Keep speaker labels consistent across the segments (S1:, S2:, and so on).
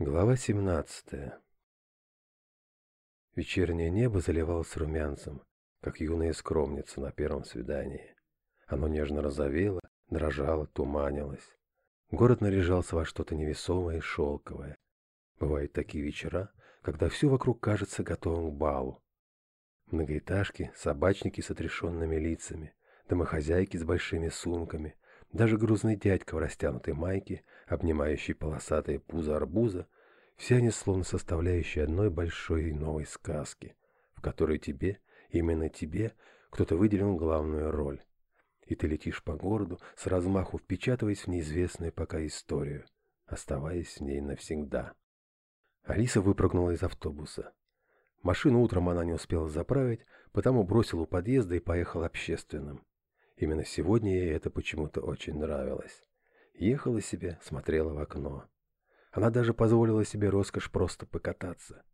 S1: Глава 17. Вечернее небо заливалось румянцем, как юная скромница на первом свидании. Оно нежно розовело, дрожало, туманилось. Город наряжался во что-то невесомое и шелковое. Бывают такие вечера, когда все вокруг кажется готовым к балу. Многоэтажки, собачники с отрешенными лицами, домохозяйки с большими сумками — даже грузный дядька в растянутой майке, обнимающий полосатые пузо арбуза, все они словно составляющие одной большой новой сказки, в которой тебе, именно тебе, кто-то выделил главную роль. И ты летишь по городу, с размаху впечатываясь в неизвестную пока историю, оставаясь с ней навсегда. Алиса выпрыгнула из автобуса. Машину утром она не успела заправить, потому бросила у подъезда и поехала общественным. Именно сегодня ей это почему-то очень нравилось. Ехала себе, смотрела в окно. Она даже позволила себе роскошь просто покататься.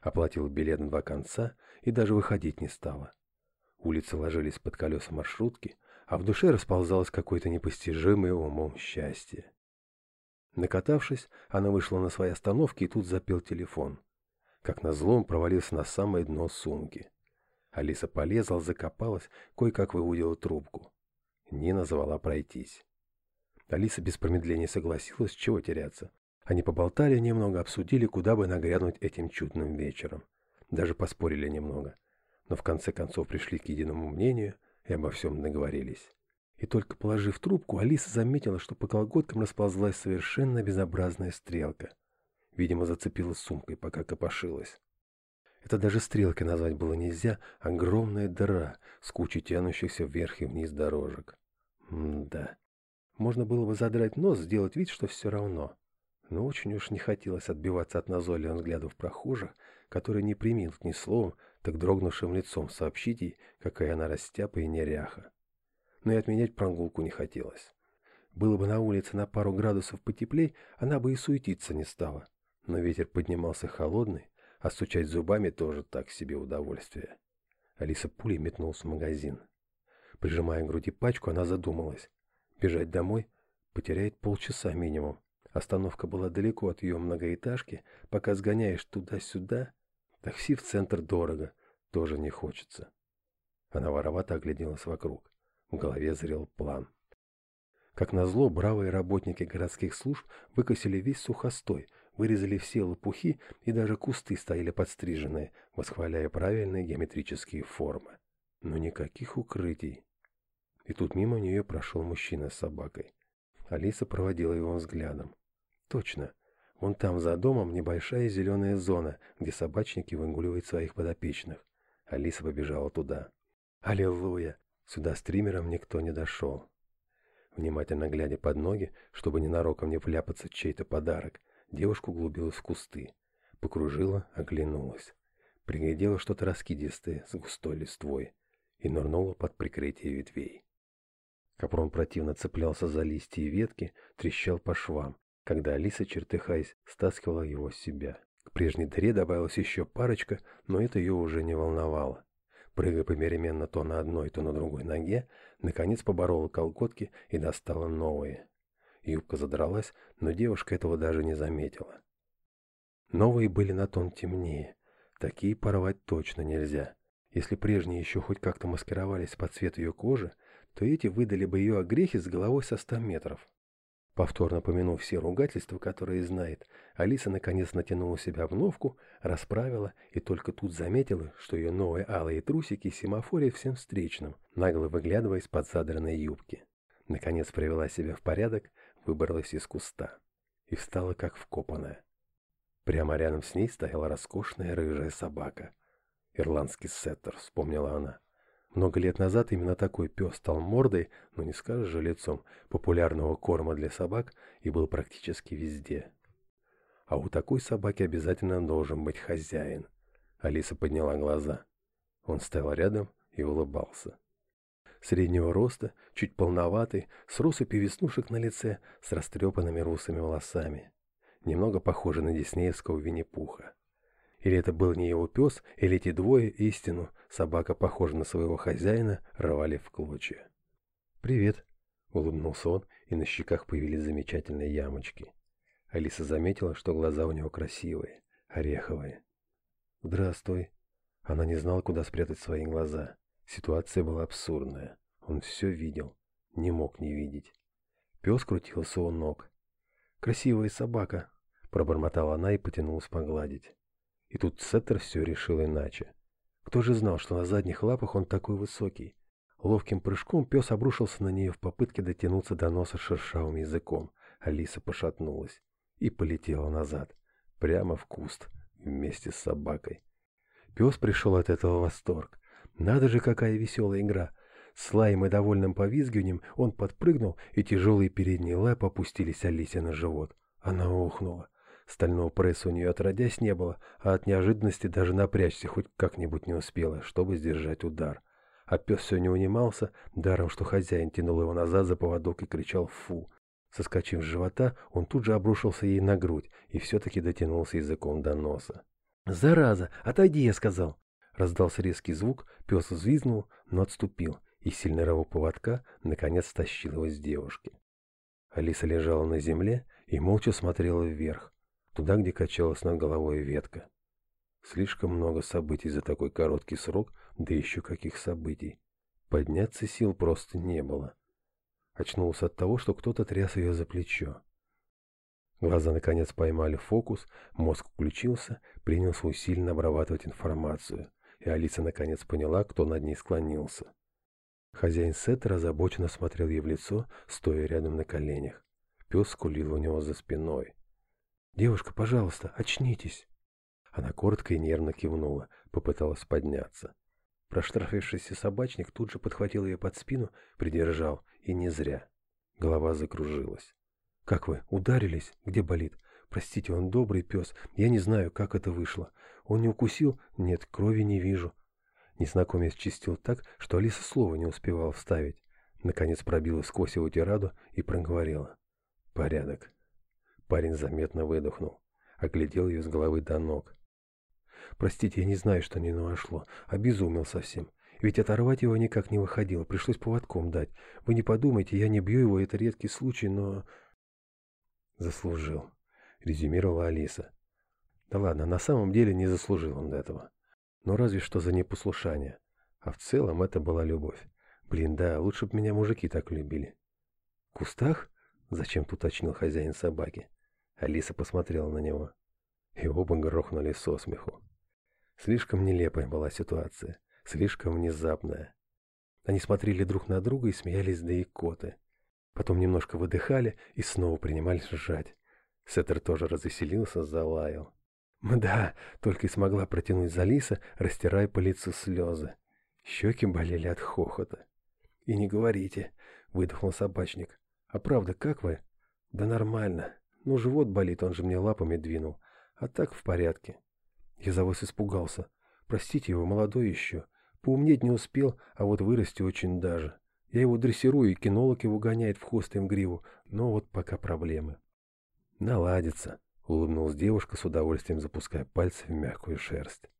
S1: Оплатила билет на два конца и даже выходить не стала. Улицы ложились под колеса маршрутки, а в душе расползалось какое-то непостижимое умом счастье. Накатавшись, она вышла на свои остановки и тут запел телефон. Как назло, он провалился на самое дно сумки. Алиса полезла, закопалась, кое-как выудила трубку не назвала пройтись. Алиса без промедления согласилась, чего теряться. Они поболтали немного, обсудили, куда бы нагрянуть этим чудным вечером. Даже поспорили немного. Но в конце концов пришли к единому мнению и обо всем договорились. И только положив трубку, Алиса заметила, что по колготкам расползлась совершенно безобразная стрелка. Видимо, зацепилась сумкой, пока копошилась. Это даже стрелки назвать было нельзя. Огромная дыра с кучей тянущихся вверх и вниз дорожек. М да. Можно было бы задрать нос, сделать вид, что все равно. Но очень уж не хотелось отбиваться от назойливых взглядов прохожих, которые не приминут ни словом, так дрогнувшим лицом сообщить ей, какая она растяпа и неряха. Но и отменять прогулку не хотелось. Было бы на улице на пару градусов потеплей, она бы и суетиться не стала. Но ветер поднимался холодный, а стучать зубами тоже так себе удовольствие. Алиса пулей метнулась в магазин. Прижимая к груди пачку, она задумалась. Бежать домой потеряет полчаса минимум. Остановка была далеко от ее многоэтажки. Пока сгоняешь туда-сюда, такси в центр дорого. Тоже не хочется. Она воровато огляделась вокруг. В голове зрел план. Как назло, бравые работники городских служб выкосили весь сухостой – вырезали все лопухи и даже кусты стояли подстриженные, восхваляя правильные геометрические формы. Но никаких укрытий. И тут мимо нее прошел мужчина с собакой. Алиса проводила его взглядом. Точно. Вон там за домом небольшая зеленая зона, где собачники выгуливают своих подопечных. Алиса побежала туда. Аллилуйя! Сюда стримером никто не дошел. Внимательно глядя под ноги, чтобы ненароком не вляпаться в чей-то подарок, Девушка углубилась в кусты, покружила, оглянулась. Приглядела что-то раскидистое с густой листвой и нырнула под прикрытие ветвей. Капрон противно цеплялся за листья и ветки, трещал по швам, когда Алиса, чертыхаясь, стаскивала его с себя. К прежней дыре добавилась еще парочка, но это ее уже не волновало. Прыгая померemенно то на одной, то на другой ноге, наконец поборола колготки и достала новые. Юбка задралась, но девушка этого даже не заметила. Новые были на тон темнее. Такие порвать точно нельзя. Если прежние еще хоть как-то маскировались под цвет ее кожи, то эти выдали бы ее огрехи с головой со ста метров. Повторно помянув все ругательства, которые знает, Алиса наконец натянула себя обновку, расправила и только тут заметила, что ее новые алые трусики семафори всем встречным, нагло выглядывая из-под задранной юбки. Наконец привела себя в порядок, выбралась из куста и встала как вкопанная. Прямо рядом с ней стояла роскошная рыжая собака. Ирландский сеттер, вспомнила она. Много лет назад именно такой пес стал мордой, но не скажешь же лицом, популярного корма для собак и был практически везде. А у такой собаки обязательно должен быть хозяин. Алиса подняла глаза. Он стоял рядом и улыбался. Среднего роста, чуть полноватый, с русой певеснушек на лице, с растрепанными русыми волосами. Немного похоже на диснеевского Винни-Пуха. Или это был не его пес, или эти двое истину, собака, похожа на своего хозяина, рвали в клочья. «Привет», — улыбнулся он, и на щеках появились замечательные ямочки. Алиса заметила, что глаза у него красивые, ореховые. «Здравствуй». Она не знала, куда спрятать свои глаза. Ситуация была абсурдная. Он все видел, не мог не видеть. Пес крутился у ног. «Красивая собака!» – пробормотала она и потянулась погладить. И тут Сеттер все решил иначе. Кто же знал, что на задних лапах он такой высокий? Ловким прыжком пес обрушился на нее в попытке дотянуться до носа шершавым языком. Алиса пошатнулась и полетела назад, прямо в куст, вместе с собакой. Пес пришел от этого в восторг. Надо же, какая веселая игра. Слаем и довольным повизгиванием, он подпрыгнул, и тяжелые передние лапы опустились Алисе на живот. Она ухнула. Стального пресса у нее отродясь не было, а от неожиданности даже напрячься хоть как-нибудь не успела, чтобы сдержать удар. А пес все не унимался, даром что хозяин тянул его назад за поводок и кричал «фу». Соскочив с живота, он тут же обрушился ей на грудь и все-таки дотянулся языком до носа. «Зараза, отойди!» — я сказал. Раздался резкий звук, пес взвизнул, но отступил, и сильный рывок поводка наконец стащил его с девушки. Алиса лежала на земле и молча смотрела вверх, туда, где качалась над головой ветка. Слишком много событий за такой короткий срок, да еще каких событий. Подняться сил просто не было. Очнулся от того, что кто-то тряс ее за плечо. Глаза наконец поймали фокус, мозг включился, принялся усиленно обрабатывать информацию – и Алиса наконец поняла, кто над ней склонился. Хозяин Сеттера озабоченно смотрел ей в лицо, стоя рядом на коленях. Пес скулил у него за спиной. «Девушка, пожалуйста, очнитесь!» Она коротко и нервно кивнула, попыталась подняться. Проштрафившийся собачник тут же подхватил ее под спину, придержал, и не зря. Голова закружилась. «Как вы? Ударились? Где болит? Простите, он добрый пес. Я не знаю, как это вышло. Он не укусил? Нет, крови не вижу. Незнакомец чистил так, что Алиса слова не успевала вставить. Наконец пробила сквозь его тираду и проговорила. «Порядок». Парень заметно выдохнул. Оглядел ее с головы до ног. «Простите, я не знаю, что не нашло. Обезумел совсем. Ведь оторвать его никак не выходило. Пришлось поводком дать. Вы не подумайте, я не бью его, это редкий случай, но...» Заслужил резюмировала Алиса. Да ладно, на самом деле не заслужил он этого. Но разве что за непослушание. А в целом это была любовь. Блин, да, лучше бы меня мужики так любили. «Кустах?» — Зачем тут уточнил хозяин собаки. Алиса посмотрела на него. И оба грохнули со смеху. Слишком нелепая была ситуация, слишком внезапная. Они смотрели друг на друга и смеялись до икоты. Потом немножко выдыхали и снова принимались сжать. Сеттер тоже развеселился, залаял. Мда, только и смогла протянуть за Лиса, растирая по лицу слезы. Щеки болели от хохота. «И не говорите», — выдохнул собачник. «А правда, как вы?» «Да нормально. Ну, живот болит, он же мне лапами двинул. А так в порядке». Я за вас испугался. Простите его, молодой еще. Поумнеть не успел, а вот вырасти очень даже. Я его дрессирую, и кинолог его гоняет в хвост им гриву. Но вот пока проблемы. Наладится», — улыбнулась девушка, с удовольствием запуская пальцы в мягкую шерсть.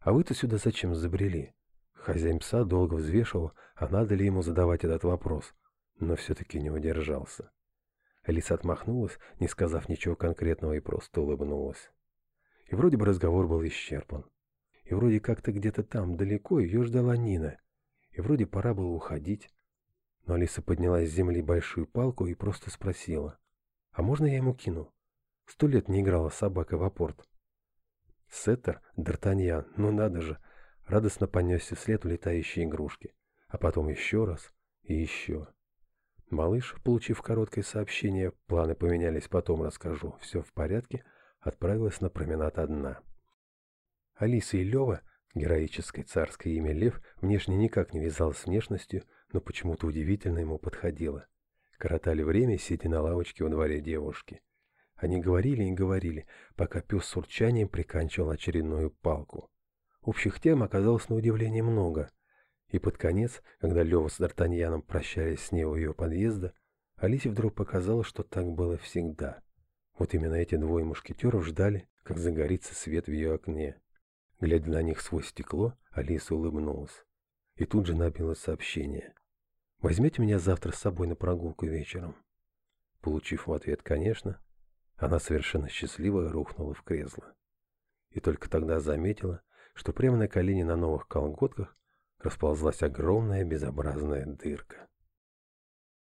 S1: «А вы-то сюда зачем забрели?» Хозяин пса долго взвешивал, а надо ли ему задавать этот вопрос, но все-таки не удержался. Алиса отмахнулась, не сказав ничего конкретного, и просто улыбнулась. И вроде бы разговор был исчерпан. И вроде как-то где-то там, далеко, ее ждала Нина. И вроде пора было уходить. Но Алиса подняла с земли большую палку и просто спросила. А можно я ему кину? Сто лет не играла собака в апорт. Сеттер, Д'Артаньян, ну надо же, радостно понесся вслед улетающей игрушки. А потом еще раз и еще. Малыш, получив короткое сообщение, планы поменялись, потом расскажу, все в порядке, отправилась на променад одна. Алиса и Лева, героическое царское имя Лев, внешне никак не вязалось с внешностью, но почему-то удивительно ему подходило. Коротали время, сидя на лавочке во дворе девушки. Они говорили и говорили, пока пес с урчанием приканчивал очередную палку. Общих тем оказалось на удивление много. И под конец, когда Лева с Д'Артаньяном прощались с ней у ее подъезда, Алисе вдруг показалось, что так было всегда. Вот именно эти двое мушкетеров ждали, как загорится свет в ее окне. Глядя на них свой стекло, Алиса улыбнулась. И тут же набило сообщение. Возьмете меня завтра с собой на прогулку вечером. Получив в ответ «конечно», она совершенно счастливо рухнула в кресло. И только тогда заметила, что прямо на колени на новых колготках расползлась огромная безобразная дырка.